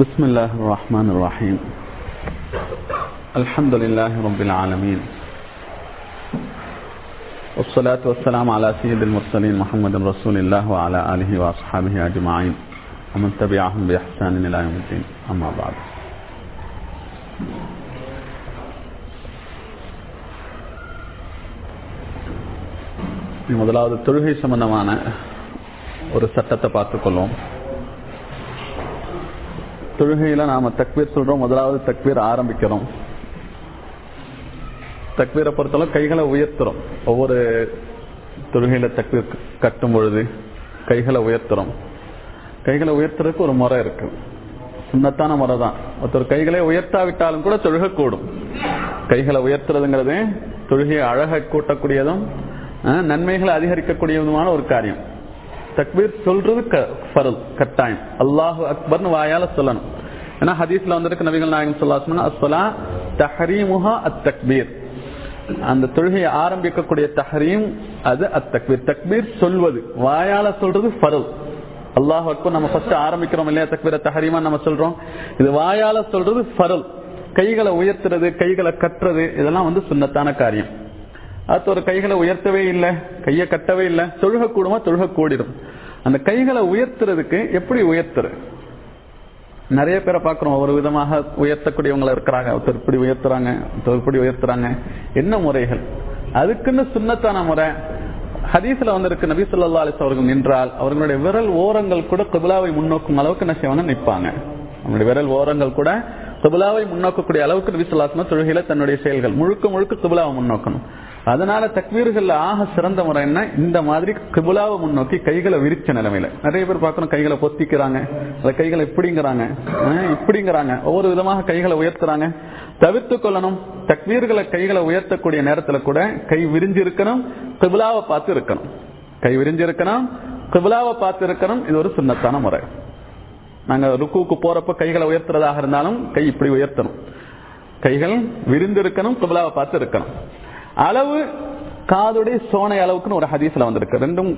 بسم الله الرحمن الرحيم الحمد لله رب العالمين والصلاة والسلام على سيد المرسلين محمد رسول الله وعلى آله وأصحابه أجمعين ومن تبعهم بإحسان إلى يوم الدين أما بعد முதலாவது தொழுகை சம்பந்தமான ஒரு சட்டத்தை பார்த்துக்கொள்வோம் தொழுகையில நாம தக்பீர் சொல்றோம். முதலாவது தக்பீர் ஆரம்பிக்கிறோம். தக்வீரை பொறுத்தளவு கைகளை உயர்த்துறோம். ஒவ்வொரு தொழுகையில தக்வீர் கட்டும் பொழுது கைகளை உயர்த்துறோம். கைகளை உயர்த்துறதுக்கு ஒரு முறை இருக்கு. சுண்ணத்தான முறை தான். ஒருத்தர் கைகளை உயர்த்தாவிட்டாலும் கூட தொழுகை கூடும். கைகளை உயர்த்துறதுங்கிறது தொழுகையை அழக கூட்டக்கூடியதும் நன்மைகளை அதிகரிக்கக்கூடியதுமான ஒரு காரியம். தக்பீர் சொல்றது ஃபரல் கட்டாயம். அல்லாஹு அக்பர்னு வாயால சொல்லணும். ஏன்னா ஹதீஸ்ல வந்திருக்கு நபிகள் நாயகம் சொல்லா அஸ்ஸலா தஹரீமுஹா அத் தக்பீர் அந்த தொழுகையை ஆரம்பிக்கக்கூடிய தஹரீம் அது அத் தக்பீர் தக்பீர் சொல்வது வாயால சொல்றது ஃபரல் அல்லாஹ் அக்பர் நம்ம ஃபர்ஸ்ட் ஆரம்பிக்கிறோம் இல்லையா தக்பீர தஹரீமா நம்ம சொல்றோம். இது வாயால சொல்றது ஃபரல் கைகளை உயர்த்துறது கைகளை கட்டுறது இதெல்லாம் வந்து சுண்ணத்தான காரியம். அது ஒரு கைகளை உயர்த்தவே இல்லை கையை கட்டவே இல்லை. தொழுக கூடுமா தொழுக கூடிடும் அந்த கைகளை உயர்த்துறதுக்கு எப்படி உயர்த்துறது? நிறைய பேரை பார்க்கிறோம். ஒரு விதமாக உயர்த்தக்கூடியவங்க இருக்கிறாங்க. ஒருத்தர் இப்படி உயர்த்துறாங்க ஒருத்தர் இப்படி உயர்த்துறாங்க. என்ன முறைகள்? அதுக்குன்னு சுண்ணத்தான முறை. ஹதீஸ்ல வந்திருக்கு நபி சொல்லா அலிஸ் அவர்கள் நின்றால் அவர்களுடைய விரல் ஓரங்கள் கூட குபிலாவை முன்னோக்கும் அளவுக்கு என்ன நிற்பாங்க அவங்களுடைய விரல் ஓரங்கள் கூட கிபிலாவை முன்னோக்கக்கூடிய அளவுக்கு நபி சொல்லாஸ்மா தொழுகையில தன்னுடைய செயல்கள் முழுக்க முழுக்க கிபிலாவை முன்னோக்கணும். அதனால தக்வீர்கள் ஆக சிறந்த முறை என்ன? இந்த மாதிரி கிபுலாவை முன்னோக்கி கைகளை விரிச்ச நிலைமையில. நிறைய பேர் பார்க்கணும் கைகளை பொத்திக்கிறாங்க. அந்த கைகளை இப்படிங்கிறாங்க. இப்படிங்கிறாங்க. ஒவ்வொரு விதமாக கைகளை உயர்த்துறாங்க. தவிர்த்து கொள்ளணும். தக்வீர்களை கைகளை உயர்த்தக்கூடிய நேரத்துல கூட கை விரிஞ்சு இருக்கணும் கிபுலாவை பார்த்து இருக்கணும். கை விரிஞ்சு இருக்கணும் கிபுலாவை பார்த்து இருக்கணும். இது ஒரு சுண்ணத்தான முறை. நாங்க ருக்குவுக்கு போறப்ப கைகளை உயர்த்துறதாக இருந்தாலும் கை இப்படி உயர்த்தணும். கைகள் விரிந்து இருக்கணும் கிபுலாவை பார்த்து இருக்கணும். அளவு காதுடைய சோனை அளவுக்குன்னு ஒரு ஹதீஸ்ல வந்திருக்கு. ரெண்டும்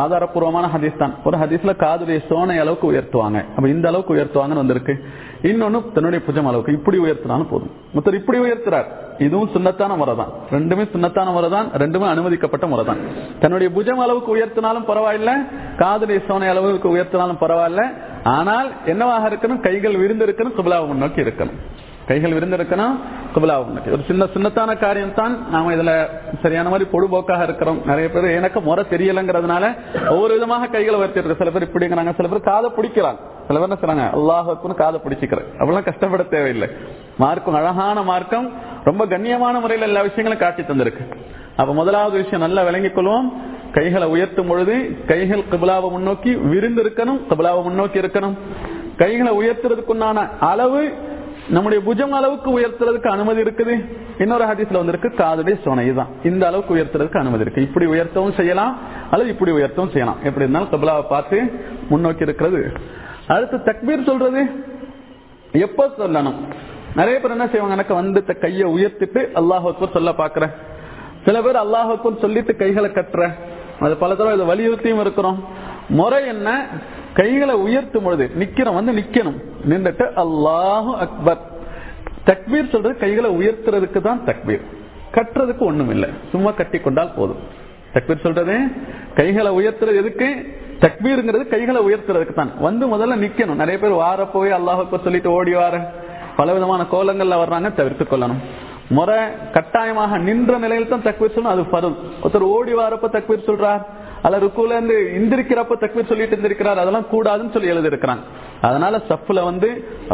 ஆதாரபூர்வமான ஹதீஸ் தான். ஒரு ஹதீஸ்ல காதுடைய சோனை அளவுக்கு உயர்த்துவாங்க. அப்ப இந்த அளவுக்கு உயர்த்துவாங்கன்னு வந்திருக்கு. இன்னொன்னு தன்னுடைய புஜம் அளவுக்கு இப்படி உயர்த்தினாலும் போதும். மொத்தம் இப்படி உயர்த்துறார். இதுவும் சுண்ணத்தான முறை தான் ரெண்டுமே சுண்ணத்தான முறை தான் ரெண்டுமே அனுமதிக்கப்பட்ட முறை தான் தன்னுடைய புஜம் அளவுக்கு உயர்த்தினாலும் பரவாயில்ல காதுடைய சோனை அளவுக்கு உயர்த்தினாலும் பரவாயில்ல. ஆனால் என்னவாக இருக்கணும்? கைகள் விரிந்து இருக்கணும் குபலாவை முன்னோக்கி இருக்கணும். கைகள் விருந்திருக்கணும் குபலாவும் ஒரு சின்ன சின்னத்தான காரியம் தான் நாம இதுல சரியான மாதிரி பொழுபோக்காக இருக்கிறோம். நிறைய பேர் எனக்கு முறை தெரியலங்கிறதுனால ஒவ்வொரு விதமாக கைகளை உயர்த்தி சில பேர் இப்படிங்கிறாங்க சில பேர் காதை பிடிக்கிறாங்க. சில பேர் என்ன சொல்றாங்க அல்லாஹுக்குன்னு காதை பிடிச்சிக்கிறேன் அப்படிலாம் கஷ்டப்பட தேவையில்லை. மார்க்கம் அழகான மார்க்கம் ரொம்ப கண்ணியமான முறையில் எல்லா விஷயங்களும் காட்டி தந்திருக்கு. அப்ப முதலாவது விஷயம் நல்லா விளங்கிக் கொள்வோம். கைகளை உயர்த்தும் பொழுது கைகள் கபிலாவை முன்னோக்கி விருந்து இருக்கணும் கபிலாவை முன்னோக்கி இருக்கணும். கைகளை உயர்த்துறதுக்குண்டான அளவு நம்முடைய புஜம் அளவுக்கு உயர்த்துறதுக்கு அனுமதி இருக்குது. இன்னொரு ஹதீஸ்ல வந்திருக்கு காதுடைய சோனை தான். இந்த அளவுக்கு உயர்த்துறதுக்கு அனுமதி இருக்கு. இப்படி உயர்த்தவும் செய்யலாம் அல்லது இப்படி உயர்த்தவும் செய்யலாம். எப்படி இருந்தாலும் கபிலாவை பார்த்து முன்னோக்கி இருக்கிறது. அடுத்து தக்பீர் சொல்றது எப்ப சொல்லணும்? நிறைய பேர் என்ன செய்வாங்க? எனக்கு வந்து கையை உயர்த்திட்டு அல்லாஹ் சொல்ல பாக்குறேன் சில பேர் அல்லாஹுக்கு சொல்லிட்டு கைகளை கட்டுற. அது பல தடவை இதை வலியுறுத்தியும் இருக்கிறோம். முறை என்ன? கைகளை உயர்த்தும் பொழுது நிக்கிறோம் வந்து நிக்கணும். நின்றுட்டு அல்லாஹு அக்பர். தக்பீர் சொல்றது கைகளை உயர்த்துறதுக்கு தான் தக்பீர். கட்டுறதுக்கு ஒண்ணும் இல்லை சும்மா கட்டி கொண்டால் போதும். தக்பீர் சொல்றது கைகளை உயர்த்துறது எதுக்கு? தக்பீருங்கிறது கைகளை உயர்த்துறதுக்கு தான். வந்து முதல்ல நிக்கணும். நிறைய பேர் வார போய் அல்லாஹுக்கு சொல்லிட்டு ஓடி வார. பல விதமான கோலங்கள்ல வர்றாங்க தவிர்த்து கொள்ளணும். முறை கட்டாயமாக நின்ற நிலையில் தான் தக்பீர் சொல்லணும். அது பருள் ஒருத்தர் ஓடி வாரப்ப தக்பீர் சொல்றார். அல்ல ருக்குல இருந்து இந்திருக்கிறப்ப தக்பீர் சொல்லிட்டு இருந்திருக்கிறார் அதெல்லாம் கூடாதுன்னு சொல்லி எழுதி இருக்கிறாங்க அதனால சப்புல வந்து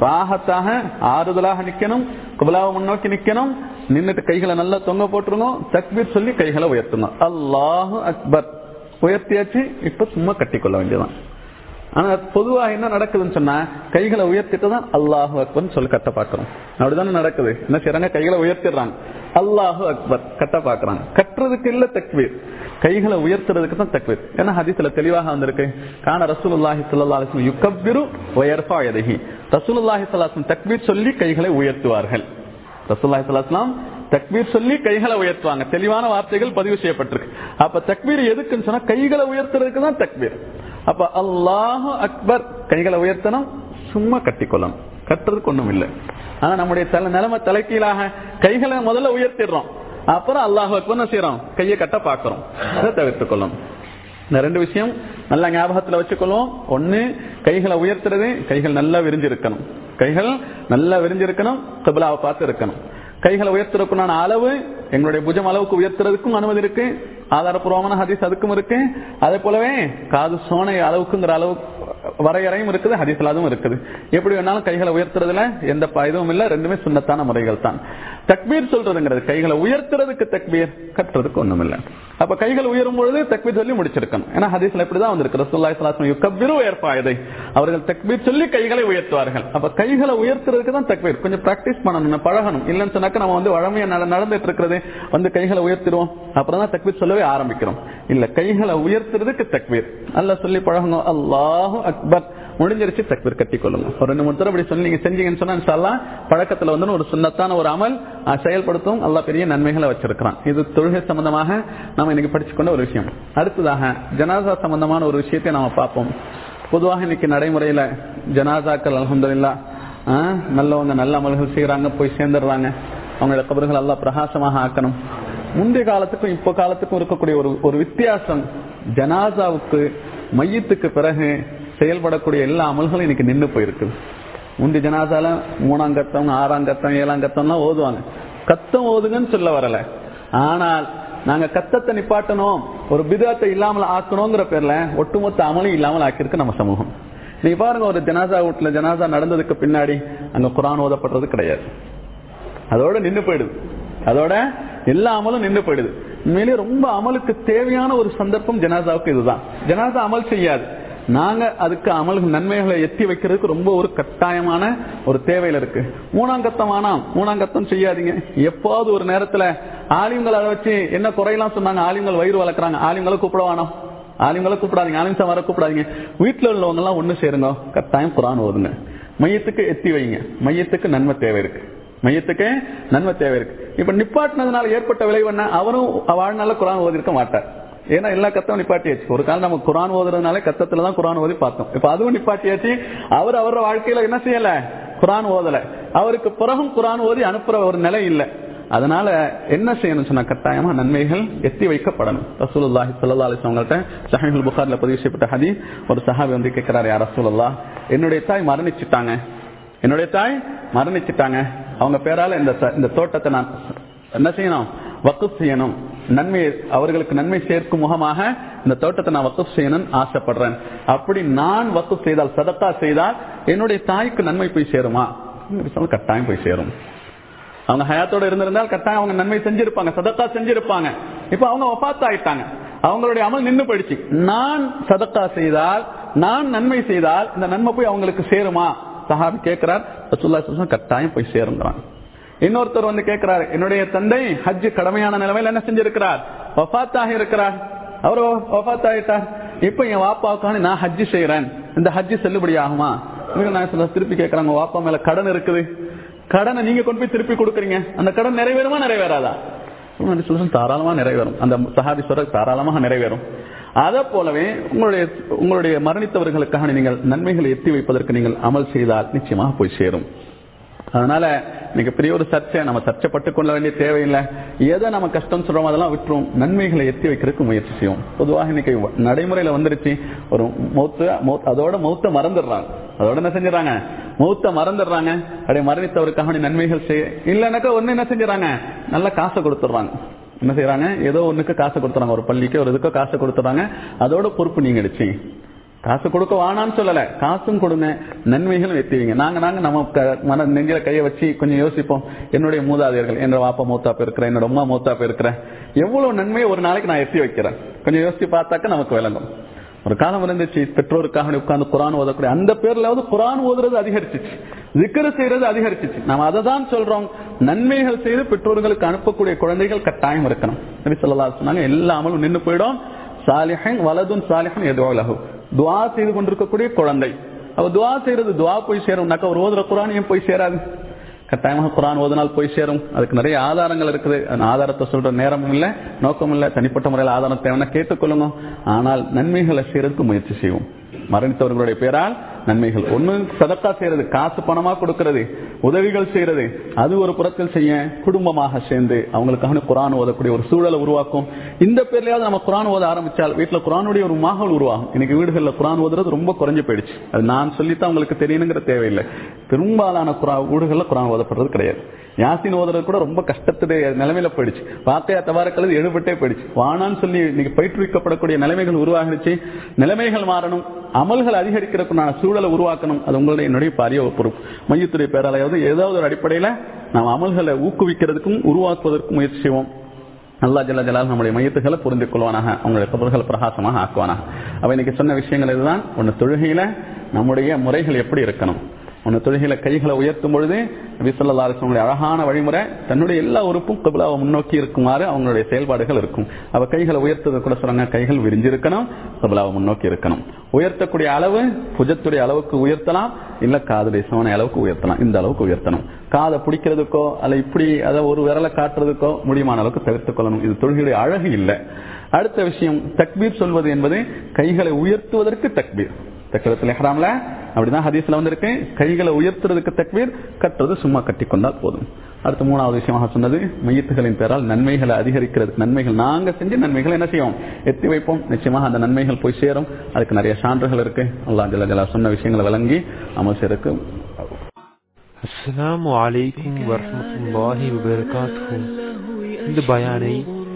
ராகத்தாக ஆறுதலாக நிக்கணும் குபலாவை முன்னோக்கி நிக்கணும் நின்னுட்டு கைகளை நல்லா தொங்க போட்டுருங்க தக்பீர் சொல்லி கைகளை உயர்த்தணும் அல்லாஹு அக்பர். உயர்த்தியாச்சு இப்ப சும்மா கட்டிக்கொள்ள வேண்டியதான் ஆனா பொதுவா என்ன நடக்குதுன்னு சொன்னா கைகளை உயர்த்திட்டு தான் அல்லாஹு அக்பர் சொல்லி கட்ட பாக்குறோம். அப்படிதானே நடக்குது. என்ன செய்யறாங்க கைகளை உயர்த்திடுறாங்க. அல்லாஹு அக்பர் கட்ட பாக்குறாங்க. கட்டுறதுக்கு இல்ல தக்வீர். கைகளை உயர்த்துறதுக்கு தான் தக்வீர். ஏன்னா ஹதீஸ்ல தெளிவாக வந்திருக்கு? காண ரசூலுல்லாஹி ஸல்லல்லாஹு அலைஹி வஸல்லம் யுகப்பிரு வ யர்ஃபா ரசூலுல்லாஹி ஸல்லல்லாஹு தக்வீர் சொல்லி கைகளை உயர்த்துவார்கள். ரசூல்லாஹி ஸல்லல்லாஹு அலைஹி தக்பீர் சொல்லி கைகளை உயர்த்துவாங்க. தெளிவான வார்த்தைகள் பதிவு செய்யப்பட்டிருக்கு. அப்ப தக்பீர் எதுக்குன்னு சொன்னா கைகளை உயர்த்துறதுக்கு தான் தக்பீர் அப்ப அல்லாஹு அக்பர் கைகளை உயர்த்தணும் சும்மா கட்டிக்கொள்ளணும். கட்டுறதுக்கு ஒண்ணும் இல்லை. ஆனா நம்முடைய தலை நிலைமை தலைக்கீழாக கைகளை முதல்ல உயர்த்திடுறோம். அப்புறம் அல்லாஹ் என்ன செய்யறோம்? கையை கட்ட பாக்குறோம் அதை தவிர்த்துக் கொள்ளணும் இந்த ரெண்டு விஷயம் நல்லா ஞாபகத்துல வச்சுக்கொள்வோம். ஒன்னு கைகளை உயர்த்துறது கைகள் நல்லா விரிஞ்சிருக்கணும். கைகள் நல்லா விரிஞ்சிருக்கணும் கபிலாவை பார்த்து இருக்கணும் கைகளை உயர்த்துறதுக்குண்டான அளவு எங்களுடைய புஜம் அளவுக்கு உயர்த்துறதுக்கும் அனுமதி இருக்கு. ஆதாரபூர்வமான ஹதீஸ் அதுக்கும் இருக்கு. அதே போலவே காது சோனை அளவுக்குங்கிற அளவு வரையறையும் இருக்குது ஹதீஸ்ல அதுவும் இருக்குது. எப்படி வேணாலும் கைகளை உயர்த்துறதுல எந்த ப- இதுவும் இல்ல ரெண்டுமே சுண்ணத்தான முறைகள் தான் தக்பீர் சொல்றதுங்கிறது கைகளை உயர்த்துறதுக்கு தக்பீர் கட்டுறதுக்கு ஒண்ணும் இல்ல அப்ப கைகள் உயரும் பொழுது தக்பீர் சொல்லி முடிச்சிருக்கணும். ஏன்னா ஹதீஸ்ல இப்படிதான் வந்திருக்கு. ரசூல்லா ஸல்லல்லாஹு அலைஹி உயர்ப்பாயதை. அவர்கள் தக்பீர் சொல்லி கைகளை உயர்த்துவார்கள். அப்ப கைகளை உயர்த்துறதுக்கு தான் தக்பீர். கொஞ்சம் பிராக்டிஸ் பண்ணணும் பழகணும். இல்லைன்னு சொன்னாக்க நம்ம வந்து வழமையா நடந்துட்டு இருக்கிறது வந்து கைகளை உயர்த்திடுவோம். அப்புறம் தான் தக்பீர் சொல்லவே ஆரம்பிக்கிறோம். இல்ல கைகளை உயர்த்துறதுக்கு தக்பீர். அல்ல சொல்லி பழகணும் அல்லாஹு அக்பர். முடிஞ்சிருச்சு தக்பீர் கட்டி கொள்ளுங்க. ஒரு ரெண்டு மூணு தடவை இப்படி சொல்லி நீங்க செஞ்சீங்கன்னு சொன்னா பழக்கத்துல வந்து ஒரு சுண்ணத்தான ஒரு அமல் செயல்படுத்தும். அல்லாஹ் பெரிய நன்மைகளை வச்சிருக்கிறான். இது தொழுகை சம்பந்தமாக நாம இன்னைக்கு படிச்சுக்கொண்ட ஒரு விஷயம். அடுத்ததாக ஜனாசா சம்பந்தமான ஒரு விஷயத்தை நாம பார்ப்போம். பொதுவாக இன்னைக்கு நடைமுறையில ஜனாசாக்கள் அலமதுல்லா நல்லவங்க நல்ல அமல்கள் செய்யறாங்க போய் சேர்ந்துடுறாங்க. அவங்களோட கபர்கள் எல்லாம் பிரகாசமாக ஆக்கணும். முந்தைய காலத்துக்கும் இப்போ காலத்துக்கும் இருக்கக்கூடிய ஒரு ஒரு வித்தியாசம் ஜனாசாவுக்கு மையத்துக்கு பிறகு செயல்படக்கூடிய எல்லா அமல்களும் இன்னைக்கு நின்று போயிருக்குது முந்தி ஜனாதால மூணாம் கத்தம் ஆறாம் கத்தம் ஏழாம் கத்தம்லாம் ஓதுவாங்க. கத்தம் ஓதுங்கன்னு சொல்ல வரல. ஆனால் நாங்க கத்தத்தை நிப்பாட்டணும் ஒரு பிதத்தை இல்லாமல் ஆக்கணுங்கிற பேர்ல ஒட்டுமொத்த அமலும் இல்லாமல் ஆக்கியிருக்கு நம்ம சமூகம். நீ பாருங்க ஒரு ஜனாசா வீட்டுல ஜனாசா நடந்ததுக்கு பின்னாடி அங்க குரான் ஓதப்படுறது கிடையாது. அதோட நின்று போயிடுது. அதோட எல்லா அமலும் நின்று போயிடுது. உண்மையிலேயே ரொம்ப அமலுக்கு தேவையான ஒரு சந்தர்ப்பம் ஜனாசாவுக்கு இதுதான். ஜனாசா அமல் செய்யாது. நாங்க அதுக்கு அமல் நன்மைகளை எத்தி வைக்கிறதுக்கு ரொம்ப ஒரு கட்டாயமான ஒரு தேவையில இருக்கு. மூணாங்கத்தம் ஆனாம். மூணாங்கத்தம் செய்யாதீங்க. எப்பாவது ஒரு நேரத்துல ஆலிம்கள் அதை வச்சு என்ன குறையெல்லாம் சொன்னாங்க? ஆலிம்கள் வயிறு வளர்க்குறாங்க. ஆலிம்களை கூப்பிடவானோ? ஆலிம்களை கூப்பிடாதீங்க. ஆலிம் சமார கூப்பிடாதீங்க. வீட்டுல உள்ளவங்க எல்லாம் ஒண்ணு சேருங்க. கட்டாயம் குரான் ஓதுங்க. மையத்துக்கு எத்தி வைங்க. மையத்துக்கு நன்மை தேவை இருக்கு. மையத்துக்கு நன்மை தேவை இருக்கு. இப்ப நிப்பாட்டினதுனால ஏற்பட்ட விளைவு என்ன? அவரும் வாழ்நாள குரான் ஓதிருக்க மாட்டார். ஏன்னா எல்லா கத்தம் நிப்பாட்டியாச்சு. ஒரு காலம் நம்ம குரான் ஓதுறதுனால கத்தத்துல தான் குரான் ஓதி பார்த்தோம். இப்ப அதுவும் நிப்பாட்டியாச்சு. அவர் அவரோட வாழ்க்கையில என்ன செய்யல? குரான் ஓதல. அவருக்கு பிறகும் குரான் ஓதி அனுப்புற ஒரு நிலை இல்ல. அதனால என்ன செய்யணும் சொன்னா கட்டாயமா நன்மைகள் எத்தி வைக்கப்படணும். ரசூலுல்லாஹி ஸல்லல்லாஹு அலிஸ்வங்கள்ட்ட வஸல்லம் புகார்ல பதிவு செய்யப்பட்ட ஹதி ஒரு சஹாபி வந்து கேட்கிறார் யார் ரசூலுல்லாஹ் என்னுடைய தாய் மரணிச்சுட்டாங்க. என்னுடைய தாய் மரணிச்சுட்டாங்க. அவங்க பேரால இந்த இந்த தோட்டத்தை நான் என்ன செய்யணும்? வக்குப் செய்யணும். நன்மை அவர்களுக்கு நன்மை சேர்க்கும் முகமாக இந்த தோட்டத்தை நான் வக்குப் செய்யணும்னு ஆசைப்படுறேன். அப்படி நான் வக்குப் செய்தால் சதக்கா செய்தால் என்னுடைய தாய்க்கு நன்மை போய் சேருமா? கட்டாயம் போய் சேரும். அவங்க ஹயாத்தோட இருந்திருந்தால் கட்டாயம் அவங்க நன்மை செஞ்சிருப்பாங்க சதக்கா செஞ்சிருப்பாங்க. இப்ப அவங்க வபாத் ஆயிட்டாங்க அவங்களுடைய அமல் நின்னு போயிடுச்சு. நான் சதக்கா செய்தால் நான் நன்மை செய்தால் இந்த நன்மை போய் அவங்களுக்கு சேருமா? சஹாபி கேட்கிறார் கட்டாயம் போய் சேருங்கிறான். இன்னொருத்தர் வந்து கேட்கிறார் என்னுடைய தந்தை ஹஜ் கடமையான நிலைமையில் என்ன செஞ்சிருக்கிறார்? வஃபாத்தாக இருக்கிறார். அவர் வஃபாத் ஆயிட்டார் இப்ப என் வாப்பாவுக்கான நான் ஹஜ்ஜி செய்யறேன் இந்த ஹஜ் செல்லுபடி ஆகுமா? நான் சொல்ல திருப்பி கேட்கறாங்க வாப்பா மேல கடன் இருக்குது. கடனை நீங்க கொண்டு போய் திருப்பி கொடுக்குறீங்க. அந்த கடன் நிறைவேறுமா நிறைவேறாதா? தாராளமா நிறைவேறும். அந்த சஹாபி சொல்ற தாராளமாக நிறைவேறும். அதை போலவே உங்களுடைய உங்களுடைய மரணித்தவர்களுக்காக நீங்கள் நன்மைகளை எத்தி வைப்பதற்கு நீங்கள் அமல் செய்தால் நிச்சயமாக போய் சேரும். அதனால இன்னைக்கு பெரிய ஒரு சர்ச்சை நம்ம சர்ச்சைப்பட்டு கொள்ள வேண்டிய தேவையில்லை. எதை நம்ம கஷ்டம் சொல்றோம் அதெல்லாம் விட்டுரும். நன்மைகளை எத்தி வைக்கிறதுக்கு முயற்சி செய்யும் பொதுவாக இன்னைக்கு நடைமுறையில வந்துருச்சு. ஒரு மௌத்த அதோட மௌத்த மறந்துடுறாங்க. அதோட என்ன செஞ்சிடறாங்க மௌத்த மறந்துடுறாங்க. அப்படியே மரணித்தவருக்காக நன்மைகள் செய்ய இல்லைனாக்கா ஒண்ணு என்ன செஞ்சிடறாங்க நல்ல காசை கொடுத்துடுறாங்க. என்ன செய்யறாங்க ஏதோ ஒண்ணுக்கு காசு கொடுத்துறாங்க ஒரு பள்ளிக்கு ஒரு இதுக்கோ காசு கொடுத்துறாங்க அதோட பொறுப்பு நீங்க எடுச்சு காசு கொடுக்க வானான்னு சொல்லல. காசும் கொடுங்க. நன்மைகளும் எத்திவிங்க நாங்க நாங்க நம்ம மன நெஞ்சில கையை வச்சு கொஞ்சம் யோசிப்போம். என்னுடைய மூதாதையர்கள் என்னோட வாப்பா மூத்தாப்பு இருக்கிறேன் என்னோட அம்மா மூத்தாப்பு இருக்கிறேன் எவ்வளவு நன்மையை ஒரு நாளைக்கு நான் எத்தி வைக்கிறேன். கொஞ்சம் யோசிச்சு பார்த்தாக்க நமக்கு விளங்கும். ஒரு காலம் இருந்துச்சு பெற்றோருக்காக உட்கார்ந்து குரான் ஓதக்கூடிய அந்த பேர்லாவது குரான் ஓதுறது அதிகரிச்சிச்சு. ஜிக்கரு செய்யறது அதிகரிச்சிச்சு. நாம அதை தான் சொல்றோம். நன்மைகள் செய்து பெற்றோர்களுக்கு அனுப்பக்கூடிய குழந்தைகள் கட்டாயம் இருக்கணும். சொல்லலாம் சொன்னாங்க எல்லா அமலும் நின்னு போயிடும். சாலிஹன் வலதும் சாலிஹன் எதுவாக துவா செய்து கொண்டிருக்கக்கூடிய குழந்தை. அவ துவா செய்யறது துவா போய் சேரும்னாக்கா ஒரு ஓதுற குரான் ஏன் போய் சேராது? கட்டாயமாக குரான் ஓதுனால் போய் சேரும். அதுக்கு நிறைய ஆதாரங்கள் இருக்குது. அந்த ஆதாரத்தை சொல்ற நேரமும் இல்லை நோக்கமும் இல்லை. தனிப்பட்ட முறையில் ஆதாரம் தேவைன்னா கேட்டுக்கொள்ளுங்க ஆனால் நன்மைகளை செய்யறதுக்கு முயற்சி செய்வோம். மரணித்தவர்களுடைய பேரால் நன்மைகள். ஒண்ணு சதக்கா செய்யறது காசு பணமா கொடுக்கிறது உதவிகள் செய்யறது. அது ஒரு புறத்தில் செய்ய குடும்பமாக சேர்ந்து அவங்களுக்காக குரான் ஓதக்கூடிய ஒரு சூழலை உருவாக்கும். இந்த பேர்லயாவது நம்ம குரான் ஓத ஆரம்பிச்சால் வீட்டுல குரானுடைய ஒரு மாகல் உருவாகும். இன்னைக்கு வீடுகளில் குரான் ஓதுறது ரொம்ப குறைஞ்சு போயிடுச்சு. அது நான் சொல்லித்தான் உங்களுக்கு தெரியணுங்கிற தேவையில்லை. பெரும்பாலான குரா வீடுகளில் குரான் ஓதப்படுறது கிடையாது. யாசின் ஓதுறது கூட ரொம்ப கஷ்டத்துடைய நிலைமையில போயிடுச்சு. வார்த்தையா தவாரக்கிறது எழுபட்டே போயிடுச்சு. வானான்னு சொல்லி இன்னைக்கு பயிற்றுவிக்கப்படக்கூடிய நிலைமைகள் உருவாகிடுச்சு. நிலைமைகள் மாறணும். அமல்கள் அதிகரிக்கிறதுக்குண்டான சூழலை உருவாக்கணும். அது உங்களுடைய என்னுடைய பாரிய பொறுப்பு. மையத்துறை பேராலையாவது ஏதாவது ஒரு அடிப்படையில நாம் அமல்களை ஊக்குவிக்கிறதுக்கும் உருவாக்குவதற்கும் முயற்சி செய்வோம். அல்லா ஜல்ல ஜலால் நம்முடைய மையத்துகளை புரிந்து கொள்வானாக. அவங்களுடைய கபர்கள் பிரகாசமாக ஆக்குவானாக. அவ இன்னைக்கு சொன்ன விஷயங்கள் இதுதான். ஒன்று தொழுகையில நம்முடைய முறைகள் எப்படி இருக்கணும்? உன்னை தொழுகையில கைகளை உயர்த்தும் பொழுது நபிசல்லாசனுடைய அழகான வழிமுறை தன்னுடைய எல்லா உறுப்பும் கபிலாவை முன்னோக்கி இருக்குமாறு அவங்களுடைய செயல்பாடுகள் இருக்கும். அவ கைகளை உயர்த்தது கூட சொல்றாங்க கைகள் விரிஞ்சிருக்கணும் கபிலாவை முன்னோக்கி இருக்கணும். உயர்த்தக்கூடிய அளவு புஜத்துடைய அளவுக்கு உயர்த்தலாம் இல்ல காதுடைய சவனை அளவுக்கு உயர்த்தலாம். இந்த அளவுக்கு உயர்த்தணும். காதை பிடிக்கிறதுக்கோ அல்ல இப்படி அதை ஒரு விரலை காட்டுறதுக்கோ முடியுமான அளவுக்கு தவிர்த்துக் கொள்ளணும். இது தொழுகையுடைய அழகு இல்லை. அடுத்த விஷயம் தக்பீர் சொல்வது என்பது கைகளை உயர்த்துவதற்கு தக்பீர். தக்கரத்தில் எஹ்ராம்ல அப்படிதான் ஹதீஸ்ல வந்திருக்கு. கைகளை உயர்த்துறதுக்கு தக்வீர் கட்டுறது சும்மா கட்டி கொண்டால் போதும். அடுத்த மூணாவது விஷயமாக சொன்னது மையத்துகளின் பேரால் நன்மைகளை அதிகரிக்கிறதுக்கு நன்மைகள். நாங்க செஞ்சு நன்மைகள் என்ன செய்வோம்? எத்தி வைப்போம். நிச்சயமாக அந்த நன்மைகள் போய் சேரும். அதுக்கு நிறைய சான்றுகள் இருக்கு. அல்லா ஜல ஜலா சொன்ன விஷயங்களை விளங்கி அமல் சேருக்கு அஸ்லாம் வலைக்கும் வரமத்துல்லாஹி வபரகாத்துஹு. இந்த பயானை